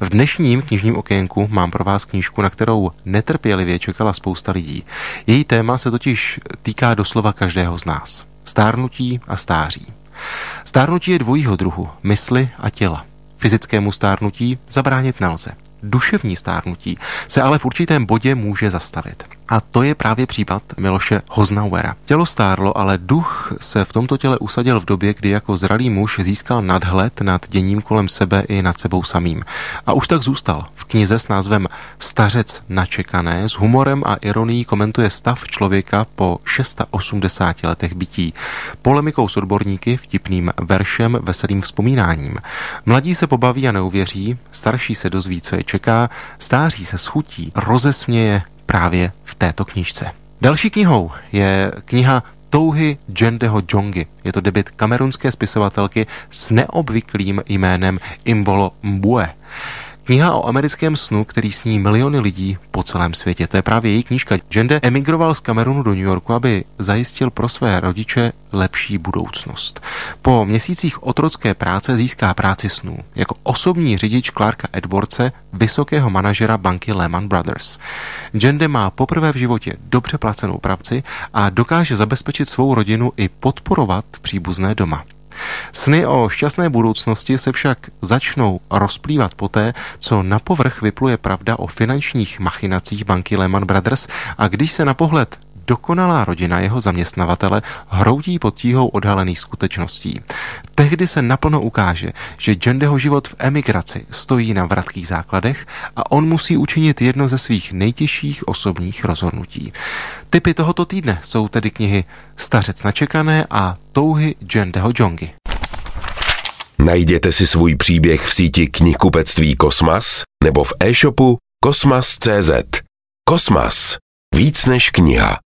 V dnešním knižním okénku mám pro vás knížku, na kterou netrpělivě čekala spousta lidí. Její téma se totiž týká doslova každého z nás. Stárnutí a stáří. Stárnutí je dvojího druhu, mysli a těla. Fyzickému stárnutí zabránit nelze. Duševní stárnutí se ale v určitém bodě může zastavit. A to je právě případ Miloše Hoznauera. Tělo stárlo, ale duch se v tomto těle usadil v době, kdy jako zralý muž získal nadhled nad děním kolem sebe i nad sebou samým. A už tak zůstal. V knize s názvem Stařec načekané s humorem a ironií komentuje stav člověka po 680 letech bytí. Polemikou s odborníky, vtipným veršem, veselým vzpomínáním. Mladí se pobaví a neuvěří, starší se dozví, co je čeká, stáří se schutí, rozesměje právě v této knižce. Další knihou je kniha Touhy Jendeho Jongy. Je to debit kamerunské spisovatelky s neobvyklým jménem Imbolo Mbue. Kniha o americkém snu, který sní miliony lidí po celém světě. To je právě její knížka. Jende emigroval z Kamerunu do New Yorku, aby zajistil pro své rodiče lepší budoucnost. Po měsících otrocké práce získá práci snů jako osobní řidič Clarka Edwardse, vysokého manažera banky Lehman Brothers. Jende má poprvé v životě dobře placenou práci a dokáže zabezpečit svou rodinu i podporovat příbuzné doma. Sny o šťastné budoucnosti se však začnou rozplývat poté, co na povrch vypluje pravda o finančních machinacích banky Lehman Brothers a když se na pohled dokonalá rodina jeho zaměstnavatele hroutí pod tíhou odhalených skutečností. Tehdy se naplno ukáže, že Jendeho život v emigraci stojí na vratkých základech a on musí učinit jedno ze svých nejtěžších osobních rozhodnutí. Typy tohoto týdne jsou tedy knihy Stařec načekané a Touhy Jendeho Jongy. Najděte si svůj příběh v síti knihkupectví Kosmas nebo v e-shopu kosmas.cz. Kosmas. Víc než kniha.